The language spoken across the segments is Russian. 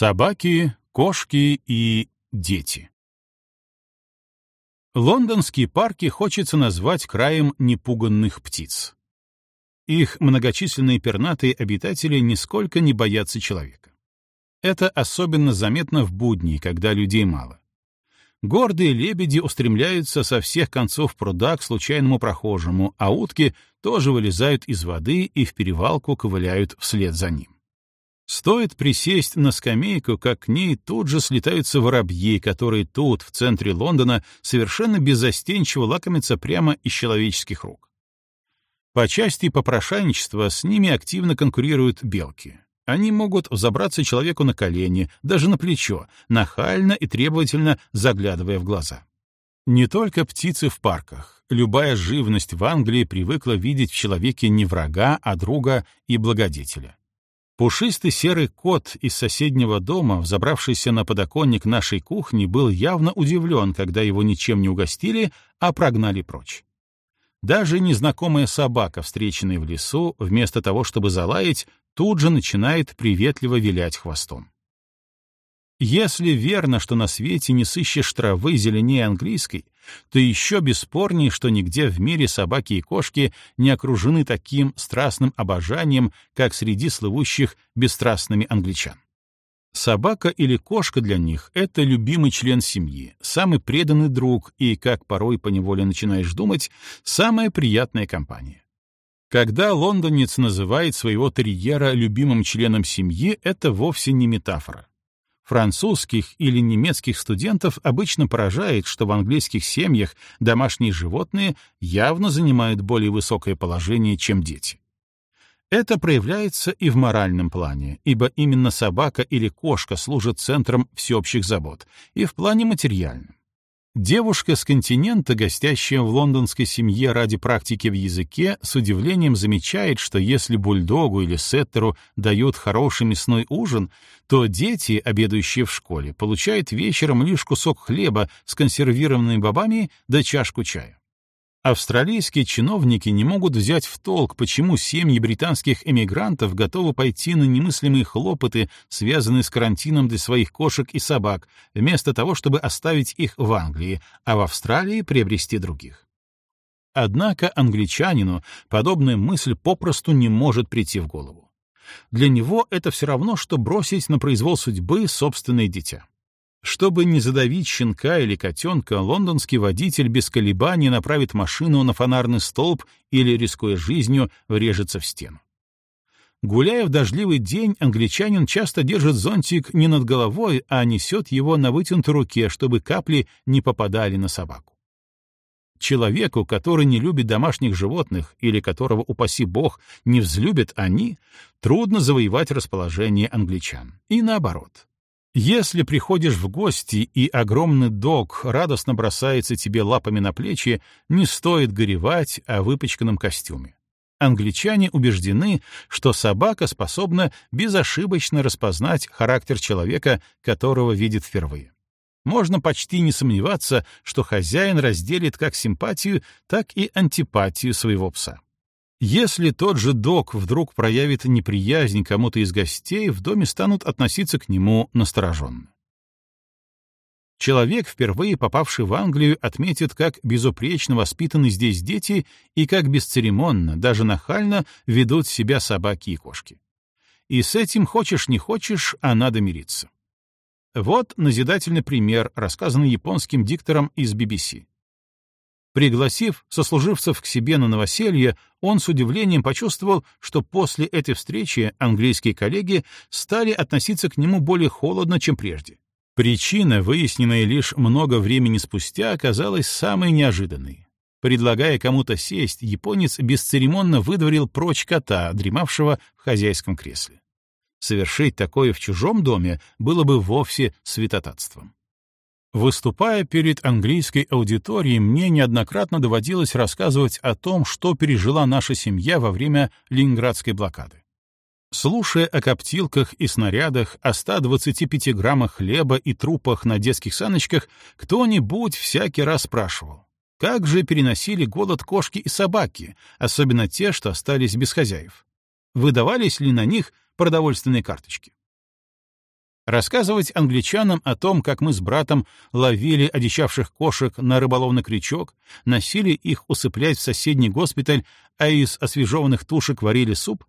Собаки, кошки и дети. Лондонские парки хочется назвать краем непуганных птиц. Их многочисленные пернатые обитатели нисколько не боятся человека. Это особенно заметно в будни, когда людей мало. Гордые лебеди устремляются со всех концов пруда к случайному прохожему, а утки тоже вылезают из воды и в перевалку ковыляют вслед за ним. Стоит присесть на скамейку, как к ней тут же слетаются воробьи, которые тут, в центре Лондона, совершенно беззастенчиво лакомятся прямо из человеческих рук. По части попрошайничества с ними активно конкурируют белки. Они могут взобраться человеку на колени, даже на плечо, нахально и требовательно заглядывая в глаза. Не только птицы в парках. Любая живность в Англии привыкла видеть в человеке не врага, а друга и благодетеля. Пушистый серый кот из соседнего дома, взобравшийся на подоконник нашей кухни, был явно удивлен, когда его ничем не угостили, а прогнали прочь. Даже незнакомая собака, встреченная в лесу, вместо того, чтобы залаять, тут же начинает приветливо вилять хвостом. Если верно, что на свете не сыщешь травы зеленее английской, то еще бесспорнее, что нигде в мире собаки и кошки не окружены таким страстным обожанием, как среди слывущих бесстрастными англичан. Собака или кошка для них — это любимый член семьи, самый преданный друг и, как порой поневоле начинаешь думать, самая приятная компания. Когда лондонец называет своего терьера любимым членом семьи, это вовсе не метафора. Французских или немецких студентов обычно поражает, что в английских семьях домашние животные явно занимают более высокое положение, чем дети. Это проявляется и в моральном плане, ибо именно собака или кошка служат центром всеобщих забот, и в плане материальном. Девушка с континента, гостящая в лондонской семье ради практики в языке, с удивлением замечает, что если бульдогу или сеттеру дают хороший мясной ужин, то дети, обедающие в школе, получают вечером лишь кусок хлеба с консервированными бобами да чашку чая. Австралийские чиновники не могут взять в толк, почему семьи британских эмигрантов готовы пойти на немыслимые хлопоты, связанные с карантином для своих кошек и собак, вместо того, чтобы оставить их в Англии, а в Австралии приобрести других. Однако англичанину подобная мысль попросту не может прийти в голову. Для него это все равно, что бросить на произвол судьбы собственное дитя. Чтобы не задавить щенка или котенка, лондонский водитель без колебаний направит машину на фонарный столб или, рискуя жизнью, врежется в стену. Гуляя в дождливый день, англичанин часто держит зонтик не над головой, а несет его на вытянутой руке, чтобы капли не попадали на собаку. Человеку, который не любит домашних животных или которого, упаси бог, не взлюбят они, трудно завоевать расположение англичан. И наоборот. Если приходишь в гости, и огромный дог радостно бросается тебе лапами на плечи, не стоит горевать о выпачканном костюме. Англичане убеждены, что собака способна безошибочно распознать характер человека, которого видит впервые. Можно почти не сомневаться, что хозяин разделит как симпатию, так и антипатию своего пса. Если тот же док вдруг проявит неприязнь кому-то из гостей, в доме станут относиться к нему настороженно. Человек, впервые попавший в Англию, отметит, как безупречно воспитаны здесь дети и как бесцеремонно, даже нахально ведут себя собаки и кошки. И с этим хочешь не хочешь, а надо мириться. Вот назидательный пример, рассказанный японским диктором из BBC. Пригласив сослуживцев к себе на новоселье, он с удивлением почувствовал, что после этой встречи английские коллеги стали относиться к нему более холодно, чем прежде. Причина, выясненная лишь много времени спустя, оказалась самой неожиданной. Предлагая кому-то сесть, японец бесцеремонно выдворил прочь кота, дремавшего в хозяйском кресле. Совершить такое в чужом доме было бы вовсе святотатством. Выступая перед английской аудиторией, мне неоднократно доводилось рассказывать о том, что пережила наша семья во время Ленинградской блокады. Слушая о коптилках и снарядах, о 125 граммах хлеба и трупах на детских саночках, кто-нибудь всякий раз спрашивал, как же переносили голод кошки и собаки, особенно те, что остались без хозяев? Выдавались ли на них продовольственные карточки? Рассказывать англичанам о том, как мы с братом ловили одичавших кошек на рыболовный крючок, носили их усыплять в соседний госпиталь, а из освежеванных тушек варили суп,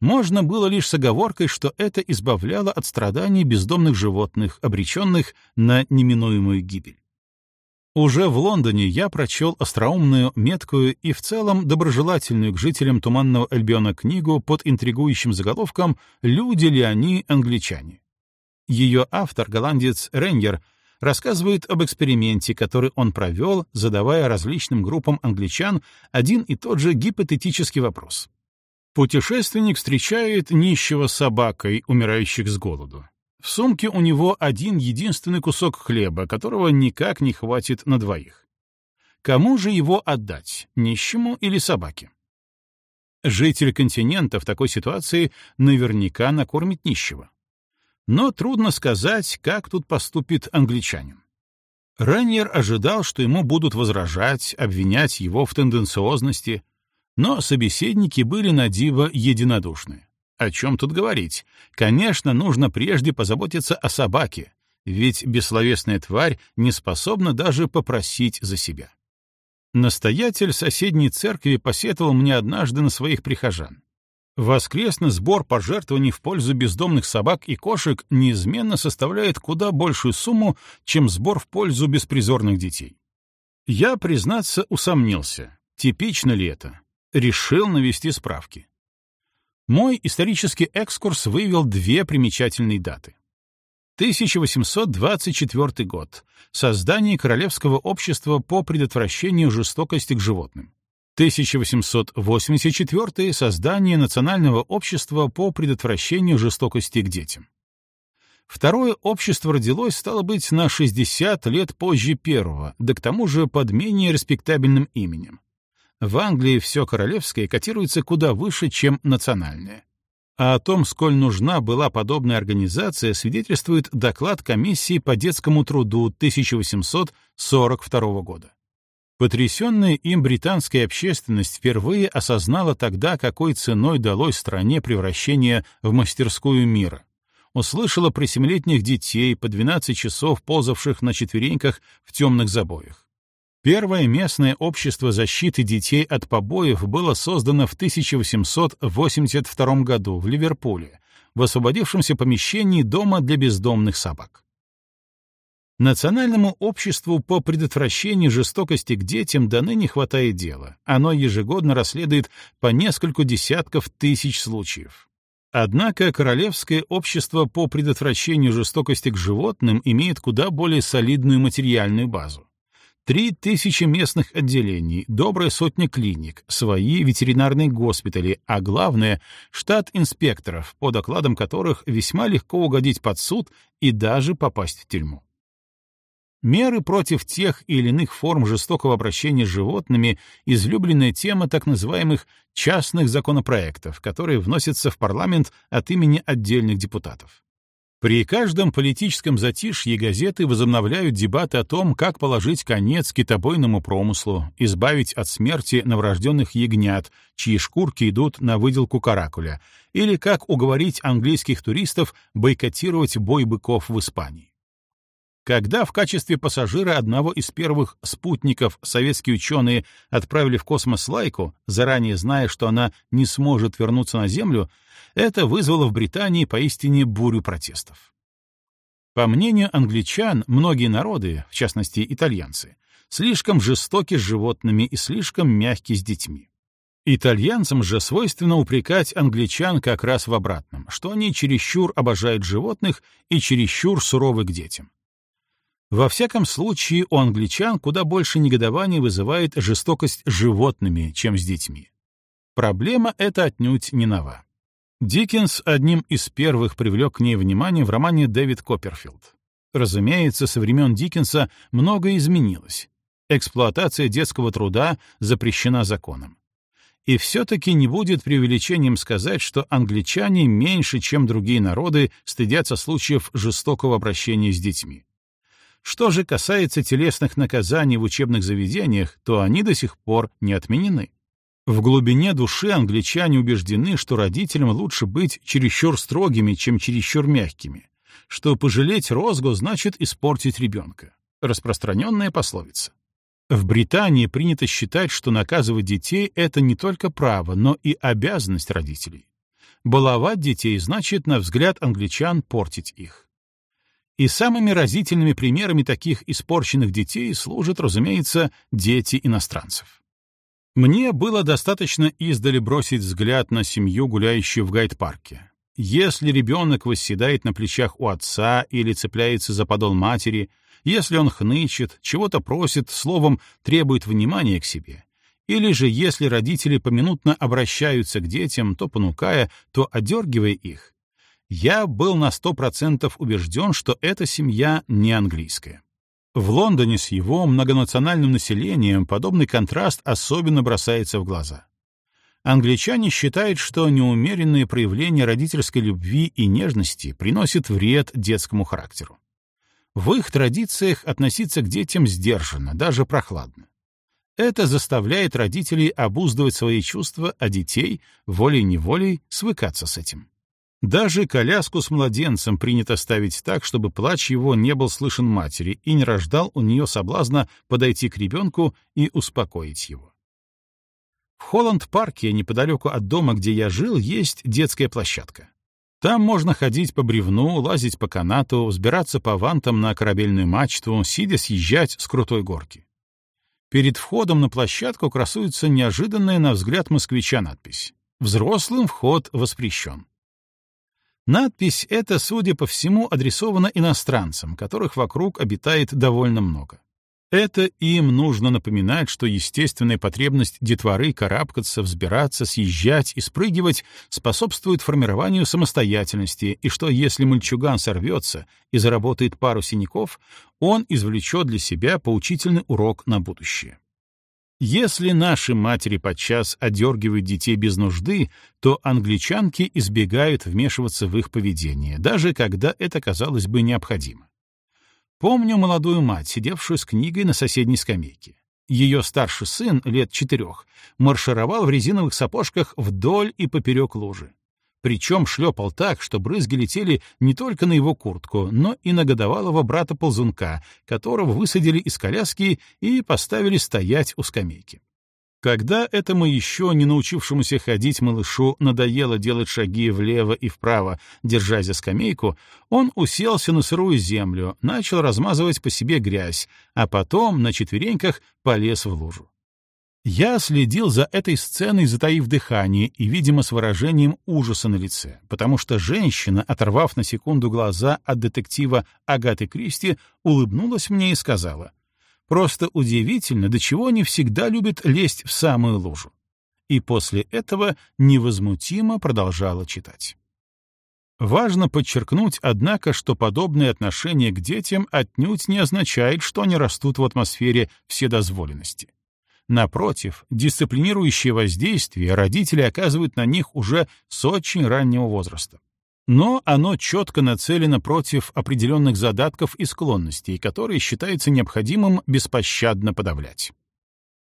можно было лишь с оговоркой, что это избавляло от страданий бездомных животных, обреченных на неминуемую гибель. Уже в Лондоне я прочел остроумную, меткую и в целом доброжелательную к жителям Туманного Альбиона книгу под интригующим заголовком «Люди ли они, англичане?». Ее автор, голландец Реньер, рассказывает об эксперименте, который он провел, задавая различным группам англичан один и тот же гипотетический вопрос. Путешественник встречает нищего собакой, умирающих с голоду. В сумке у него один единственный кусок хлеба, которого никак не хватит на двоих. Кому же его отдать, нищему или собаке? Житель континента в такой ситуации наверняка накормит нищего. Но трудно сказать, как тут поступит англичанин. Раннер ожидал, что ему будут возражать, обвинять его в тенденциозности, но собеседники были на диво единодушны. О чем тут говорить? Конечно, нужно прежде позаботиться о собаке, ведь бессловесная тварь не способна даже попросить за себя. Настоятель соседней церкви посетовал мне однажды на своих прихожан. Воскресный сбор пожертвований в пользу бездомных собак и кошек неизменно составляет куда большую сумму, чем сбор в пользу беспризорных детей. Я, признаться, усомнился, типично ли это. Решил навести справки. Мой исторический экскурс вывел две примечательные даты. 1824 год. Создание Королевского общества по предотвращению жестокости к животным. 1884 — создание Национального общества по предотвращению жестокости к детям. Второе общество родилось, стало быть, на 60 лет позже первого, да к тому же под менее респектабельным именем. В Англии все королевское котируется куда выше, чем национальное. А о том, сколь нужна была подобная организация, свидетельствует доклад комиссии по детскому труду 1842 года. Потрясенная им британская общественность впервые осознала тогда, какой ценой далось стране превращение в мастерскую мира. Услышала про семилетних детей по 12 часов ползавших на четвереньках в темных забоях. Первое местное общество защиты детей от побоев было создано в 1882 году в Ливерпуле, в освободившемся помещении дома для бездомных собак. Национальному обществу по предотвращению жестокости к детям до ныне хватает дела. Оно ежегодно расследует по несколько десятков тысяч случаев. Однако Королевское общество по предотвращению жестокости к животным имеет куда более солидную материальную базу. Три тысячи местных отделений, добрая сотня клиник, свои ветеринарные госпитали, а главное — штат инспекторов, по докладам которых весьма легко угодить под суд и даже попасть в тюрьму. Меры против тех или иных форм жестокого обращения с животными — излюбленная тема так называемых частных законопроектов, которые вносятся в парламент от имени отдельных депутатов. При каждом политическом затишье газеты возобновляют дебаты о том, как положить конец китобойному промыслу, избавить от смерти новорожденных ягнят, чьи шкурки идут на выделку каракуля, или как уговорить английских туристов бойкотировать бой быков в Испании. Когда в качестве пассажира одного из первых спутников советские ученые отправили в космос Лайку, заранее зная, что она не сможет вернуться на Землю, это вызвало в Британии поистине бурю протестов. По мнению англичан, многие народы, в частности итальянцы, слишком жестоки с животными и слишком мягки с детьми. Итальянцам же свойственно упрекать англичан как раз в обратном, что они чересчур обожают животных и чересчур суровы к детям. Во всяком случае, у англичан куда больше негодования вызывает жестокость с животными, чем с детьми. Проблема эта отнюдь не нова. Диккенс одним из первых привлек к ней внимание в романе «Дэвид Копперфилд». Разумеется, со времен Диккенса многое изменилось. Эксплуатация детского труда запрещена законом. И все-таки не будет преувеличением сказать, что англичане меньше, чем другие народы, стыдятся случаев жестокого обращения с детьми. Что же касается телесных наказаний в учебных заведениях, то они до сих пор не отменены. В глубине души англичане убеждены, что родителям лучше быть чересчур строгими, чем чересчур мягкими, что пожалеть розгу значит испортить ребенка. Распространенная пословица. В Британии принято считать, что наказывать детей — это не только право, но и обязанность родителей. Баловать детей значит, на взгляд англичан, портить их. И самыми разительными примерами таких испорченных детей служат, разумеется, дети иностранцев. Мне было достаточно издали бросить взгляд на семью, гуляющую в гайд-парке. Если ребенок восседает на плечах у отца или цепляется за подол матери, если он хнычет, чего-то просит, словом, требует внимания к себе, или же если родители поминутно обращаются к детям, то понукая, то одергивая их, я был на сто процентов убежден, что эта семья не английская. В Лондоне с его многонациональным населением подобный контраст особенно бросается в глаза. Англичане считают, что неумеренные проявления родительской любви и нежности приносят вред детскому характеру. В их традициях относиться к детям сдержанно, даже прохладно. Это заставляет родителей обуздывать свои чувства, а детей волей-неволей свыкаться с этим. Даже коляску с младенцем принято ставить так, чтобы плач его не был слышен матери и не рождал у нее соблазна подойти к ребенку и успокоить его. В Холланд-парке, неподалеку от дома, где я жил, есть детская площадка. Там можно ходить по бревну, лазить по канату, взбираться по вантам на корабельную мачту, сидя съезжать с крутой горки. Перед входом на площадку красуется неожиданная на взгляд москвича надпись «Взрослым вход воспрещен». Надпись эта, судя по всему, адресована иностранцам, которых вокруг обитает довольно много. Это им нужно напоминать, что естественная потребность детворы карабкаться, взбираться, съезжать и спрыгивать способствует формированию самостоятельности, и что если мальчуган сорвется и заработает пару синяков, он извлечет для себя поучительный урок на будущее. Если наши матери подчас одергивают детей без нужды, то англичанки избегают вмешиваться в их поведение, даже когда это, казалось бы, необходимо. Помню молодую мать, сидевшую с книгой на соседней скамейке. Ее старший сын, лет четырех, маршировал в резиновых сапожках вдоль и поперек лужи. Причем шлепал так, что брызги летели не только на его куртку, но и на годовалого брата-ползунка, которого высадили из коляски и поставили стоять у скамейки. Когда этому еще не научившемуся ходить малышу надоело делать шаги влево и вправо, держась за скамейку, он уселся на сырую землю, начал размазывать по себе грязь, а потом на четвереньках полез в лужу. Я следил за этой сценой, затаив дыхание и, видимо, с выражением ужаса на лице, потому что женщина, оторвав на секунду глаза от детектива Агаты Кристи, улыбнулась мне и сказала — Просто удивительно, до чего они всегда любят лезть в самую лужу. И после этого невозмутимо продолжала читать. Важно подчеркнуть, однако, что подобное отношение к детям отнюдь не означает, что они растут в атмосфере вседозволенности. Напротив, дисциплинирующее воздействие родители оказывают на них уже с очень раннего возраста но оно четко нацелено против определенных задатков и склонностей, которые считается необходимым беспощадно подавлять.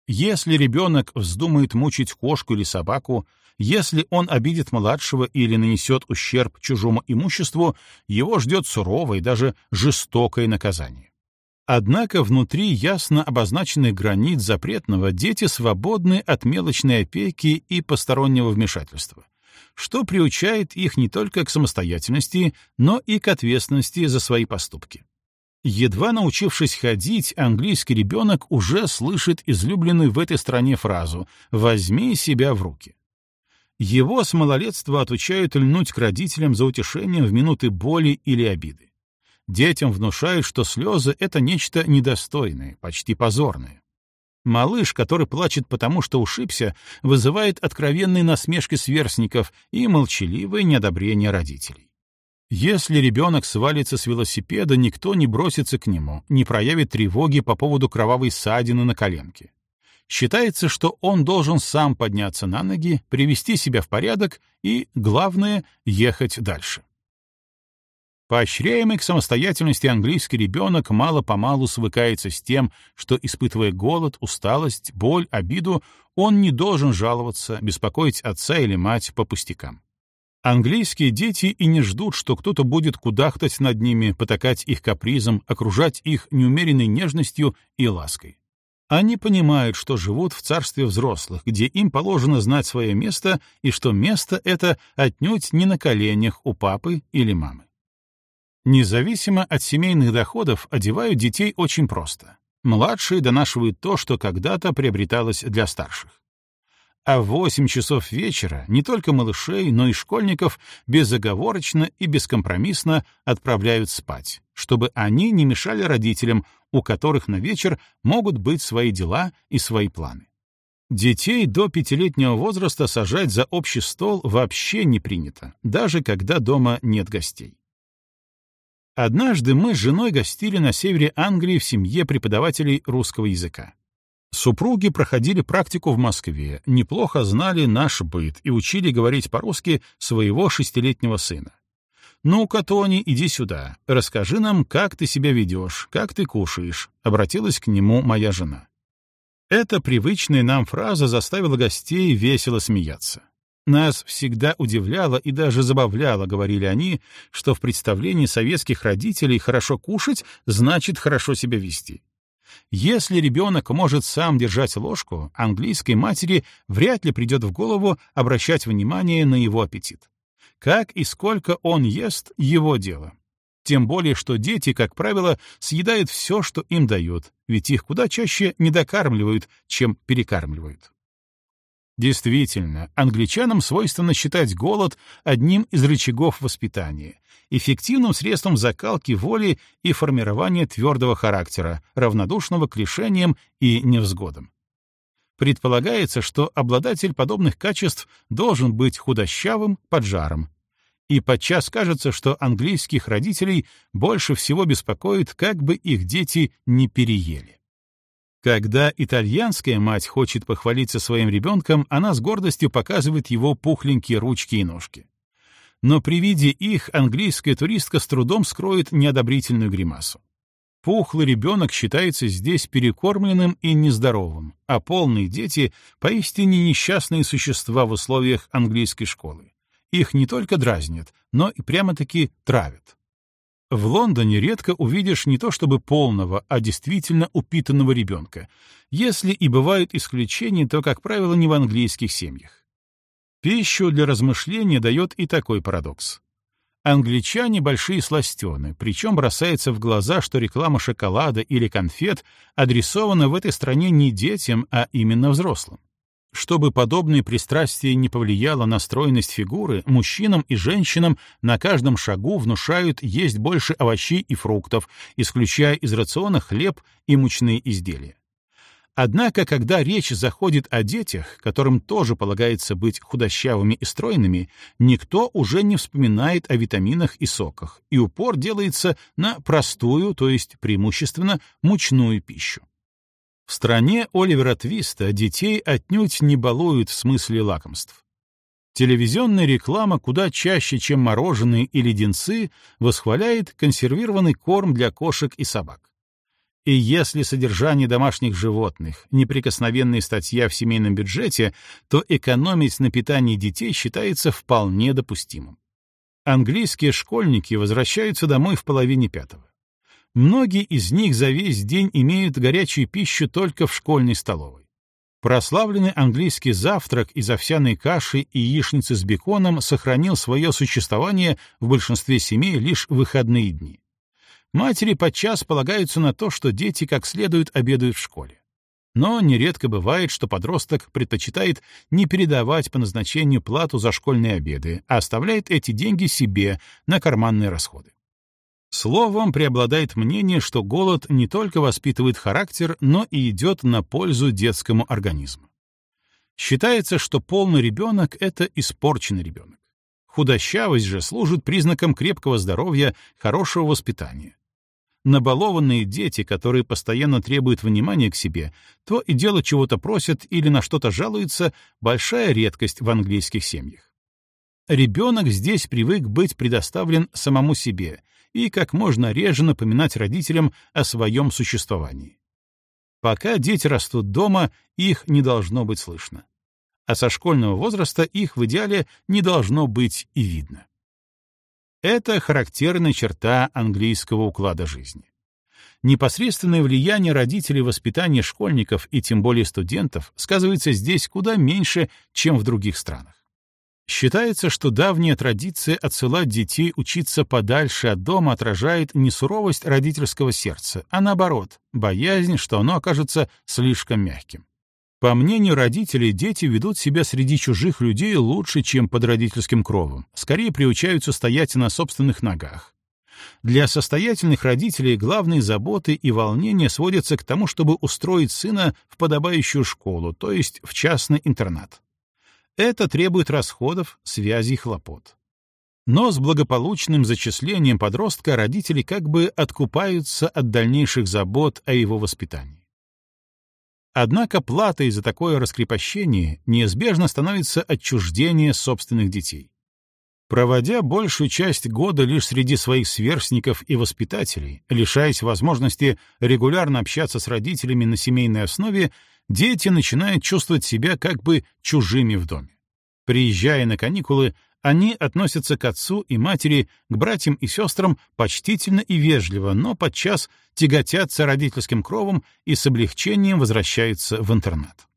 Если ребенок вздумает мучить кошку или собаку, если он обидит младшего или нанесет ущерб чужому имуществу, его ждет суровое даже жестокое наказание. Однако внутри ясно обозначенных границ запретного дети свободны от мелочной опеки и постороннего вмешательства что приучает их не только к самостоятельности, но и к ответственности за свои поступки. Едва научившись ходить, английский ребенок уже слышит излюбленную в этой стране фразу «возьми себя в руки». Его с малолетства отучают льнуть к родителям за утешением в минуты боли или обиды. Детям внушают, что слезы — это нечто недостойное, почти позорное. Малыш, который плачет потому, что ушибся, вызывает откровенные насмешки сверстников и молчаливое неодобрение родителей. Если ребенок свалится с велосипеда, никто не бросится к нему, не проявит тревоги по поводу кровавой ссадины на коленке. Считается, что он должен сам подняться на ноги, привести себя в порядок и, главное, ехать дальше. Поощряемый к самостоятельности английский ребенок мало-помалу свыкается с тем, что, испытывая голод, усталость, боль, обиду, он не должен жаловаться, беспокоить отца или мать по пустякам. Английские дети и не ждут, что кто-то будет кудахтать над ними, потакать их капризом, окружать их неумеренной нежностью и лаской. Они понимают, что живут в царстве взрослых, где им положено знать свое место, и что место это отнюдь не на коленях у папы или мамы. Независимо от семейных доходов, одевают детей очень просто. Младшие донашивают то, что когда-то приобреталось для старших а в 8 часов вечера не только малышей, но и школьников безоговорочно и бескомпромиссно отправляют спать, чтобы они не мешали родителям, у которых на вечер могут быть свои дела и свои планы. Детей до пятилетнего возраста сажать за общий стол вообще не принято, даже когда дома нет гостей. Однажды мы с женой гостили на севере Англии в семье преподавателей русского языка. Супруги проходили практику в Москве, неплохо знали наш быт и учили говорить по-русски своего шестилетнего сына. «Ну-ка, Тони, иди сюда. Расскажи нам, как ты себя ведешь, как ты кушаешь», — обратилась к нему моя жена. Эта привычная нам фраза заставила гостей весело смеяться. Нас всегда удивляло и даже забавляло, говорили они, что в представлении советских родителей хорошо кушать значит хорошо себя вести. Если ребенок может сам держать ложку, английской матери вряд ли придет в голову обращать внимание на его аппетит. Как и сколько он ест — его дело. Тем более, что дети, как правило, съедают все, что им дают, ведь их куда чаще недокармливают, чем перекармливают. Действительно, англичанам свойственно считать голод одним из рычагов воспитания, эффективным средством закалки воли и формирования твердого характера, равнодушного к лишениям и невзгодам. Предполагается, что обладатель подобных качеств должен быть худощавым, поджаром. И подчас кажется, что английских родителей больше всего беспокоит, как бы их дети не переели. Когда итальянская мать хочет похвалиться своим ребенком, она с гордостью показывает его пухленькие ручки и ножки. Но при виде их английская туристка с трудом скроет неодобрительную гримасу. Пухлый ребенок считается здесь перекормленным и нездоровым, а полные дети — поистине несчастные существа в условиях английской школы. Их не только дразнят, но и прямо-таки травят. В Лондоне редко увидишь не то чтобы полного, а действительно упитанного ребенка. Если и бывают исключения, то, как правило, не в английских семьях. Пищу для размышления дает и такой парадокс. Англичане — большие сластены, причем бросается в глаза, что реклама шоколада или конфет адресована в этой стране не детям, а именно взрослым. Чтобы подобное пристрастие не повлияло на стройность фигуры, мужчинам и женщинам на каждом шагу внушают есть больше овощей и фруктов, исключая из рациона хлеб и мучные изделия. Однако, когда речь заходит о детях, которым тоже полагается быть худощавыми и стройными, никто уже не вспоминает о витаминах и соках, и упор делается на простую, то есть преимущественно мучную пищу. В стране Оливера Твиста детей отнюдь не балуют в смысле лакомств. Телевизионная реклама куда чаще, чем мороженые и леденцы, восхваляет консервированный корм для кошек и собак. И если содержание домашних животных — неприкосновенная статья в семейном бюджете, то экономить на питании детей считается вполне допустимым. Английские школьники возвращаются домой в половине пятого. Многие из них за весь день имеют горячую пищу только в школьной столовой. Прославленный английский завтрак из овсяной каши и яичницы с беконом сохранил свое существование в большинстве семей лишь в выходные дни. Матери подчас полагаются на то, что дети как следует обедают в школе. Но нередко бывает, что подросток предпочитает не передавать по назначению плату за школьные обеды, а оставляет эти деньги себе на карманные расходы. Словом, преобладает мнение, что голод не только воспитывает характер, но и идет на пользу детскому организму. Считается, что полный ребенок — это испорченный ребенок. Худощавость же служит признаком крепкого здоровья, хорошего воспитания. Набалованные дети, которые постоянно требуют внимания к себе, то и дело чего-то просят или на что-то жалуются, большая редкость в английских семьях. Ребенок здесь привык быть предоставлен самому себе и как можно реже напоминать родителям о своем существовании. Пока дети растут дома, их не должно быть слышно. а со школьного возраста их в идеале не должно быть и видно. Это характерная черта английского уклада жизни. Непосредственное влияние родителей в воспитании школьников и тем более студентов сказывается здесь куда меньше, чем в других странах. Считается, что давняя традиция отсылать детей учиться подальше от дома отражает не суровость родительского сердца, а наоборот, боязнь, что оно окажется слишком мягким. По мнению родителей, дети ведут себя среди чужих людей лучше, чем под родительским кровом, скорее приучаются стоять на собственных ногах. Для состоятельных родителей главные заботы и волнения сводятся к тому, чтобы устроить сына в подобающую школу, то есть в частный интернат. Это требует расходов, связей и хлопот. Но с благополучным зачислением подростка родители как бы откупаются от дальнейших забот о его воспитании. Однако платой за такое раскрепощение неизбежно становится отчуждение собственных детей. Проводя большую часть года лишь среди своих сверстников и воспитателей, лишаясь возможности регулярно общаться с родителями на семейной основе, дети начинают чувствовать себя как бы чужими в доме. Приезжая на каникулы, они относятся к отцу и матери, к братьям и сестрам почтительно и вежливо, но подчас тяготятся родительским кровом и с облегчением возвращаются в интернат.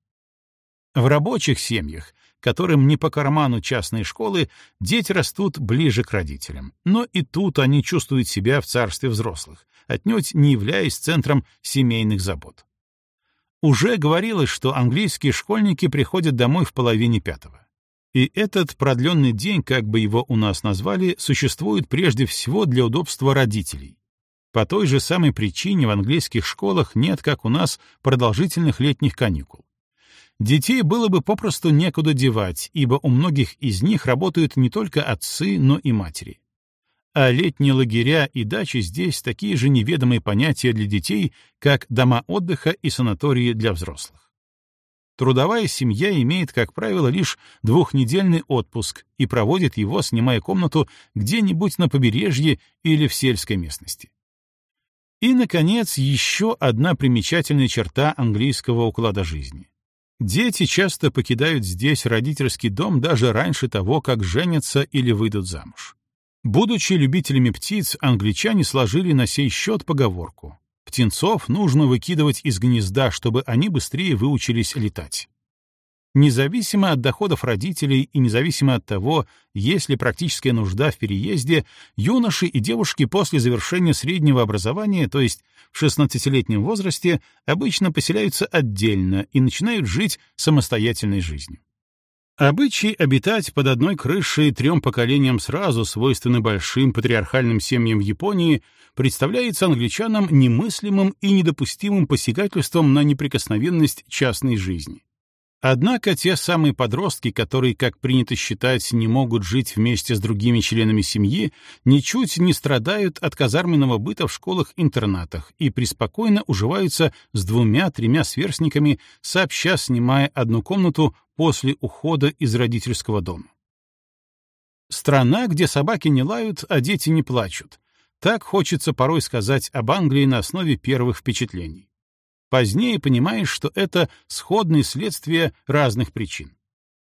В рабочих семьях, которым не по карману частные школы, дети растут ближе к родителям. Но и тут они чувствуют себя в царстве взрослых, отнюдь не являясь центром семейных забот. Уже говорилось, что английские школьники приходят домой в половине пятого. И этот продленный день, как бы его у нас назвали, существует прежде всего для удобства родителей. По той же самой причине в английских школах нет, как у нас, продолжительных летних каникул. Детей было бы попросту некуда девать, ибо у многих из них работают не только отцы, но и матери. А летние лагеря и дачи здесь такие же неведомые понятия для детей, как дома отдыха и санатории для взрослых. Трудовая семья имеет, как правило, лишь двухнедельный отпуск и проводит его, снимая комнату где-нибудь на побережье или в сельской местности. И, наконец, еще одна примечательная черта английского уклада жизни. Дети часто покидают здесь родительский дом даже раньше того, как женятся или выйдут замуж. Будучи любителями птиц, англичане сложили на сей счет поговорку Птенцов нужно выкидывать из гнезда, чтобы они быстрее выучились летать. Независимо от доходов родителей и независимо от того, есть ли практическая нужда в переезде, юноши и девушки после завершения среднего образования, то есть в 16-летнем возрасте, обычно поселяются отдельно и начинают жить самостоятельной жизнью. Обычай обитать под одной крышей трем поколениям сразу, свойственный большим патриархальным семьям в Японии, представляется англичанам немыслимым и недопустимым посягательством на неприкосновенность частной жизни. Однако те самые подростки, которые, как принято считать, не могут жить вместе с другими членами семьи, ничуть не страдают от казарменного быта в школах-интернатах и преспокойно уживаются с двумя-тремя сверстниками, сообща снимая одну комнату после ухода из родительского дома. Страна, где собаки не лают, а дети не плачут. Так хочется порой сказать об Англии на основе первых впечатлений. Позднее понимаешь, что это сходные следствия разных причин.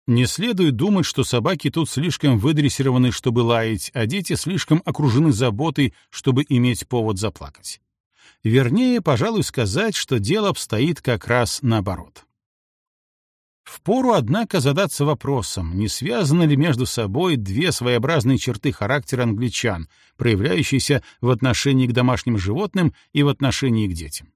Не следует думать, что собаки тут слишком выдрессированы, чтобы лаять, а дети слишком окружены заботой, чтобы иметь повод заплакать. Вернее, пожалуй, сказать, что дело обстоит как раз наоборот. Впору, однако, задаться вопросом, не связаны ли между собой две своеобразные черты характера англичан, проявляющиеся в отношении к домашним животным и в отношении к детям.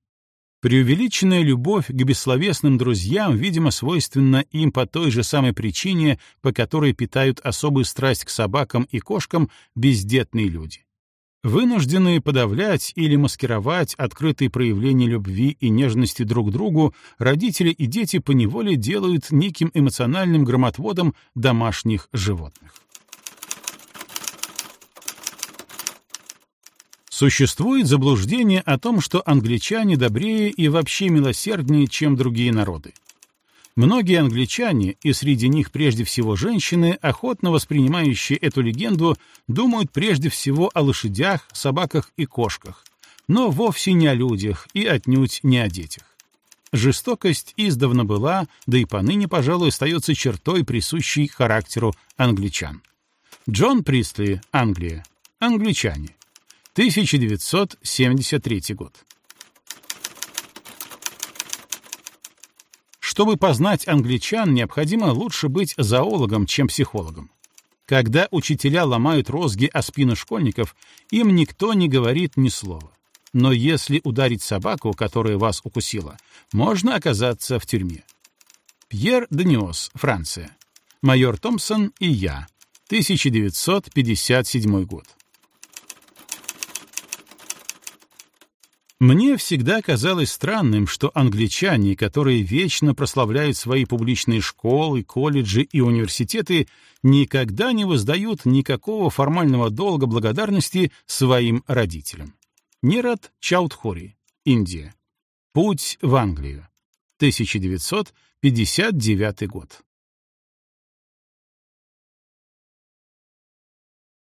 Преувеличенная любовь к бессловесным друзьям, видимо, свойственна им по той же самой причине, по которой питают особую страсть к собакам и кошкам бездетные люди. Вынужденные подавлять или маскировать открытые проявления любви и нежности друг к другу, родители и дети поневоле делают неким эмоциональным громотводом домашних животных. Существует заблуждение о том, что англичане добрее и вообще милосерднее, чем другие народы. Многие англичане, и среди них прежде всего женщины, охотно воспринимающие эту легенду, думают прежде всего о лошадях, собаках и кошках, но вовсе не о людях и отнюдь не о детях. Жестокость издавна была, да и поныне, пожалуй, остается чертой, присущей характеру англичан. Джон Пристли, Англия. Англичане. 1973 год. Чтобы познать англичан, необходимо лучше быть зоологом, чем психологом. Когда учителя ломают розги о спину школьников, им никто не говорит ни слова. Но если ударить собаку, которая вас укусила, можно оказаться в тюрьме. Пьер Даниос, Франция. Майор Томпсон и я. 1957 год. Мне всегда казалось странным, что англичане, которые вечно прославляют свои публичные школы, колледжи и университеты, никогда не воздают никакого формального долга благодарности своим родителям. Нират Чаудхури, Индия. Путь в Англию. 1959 год.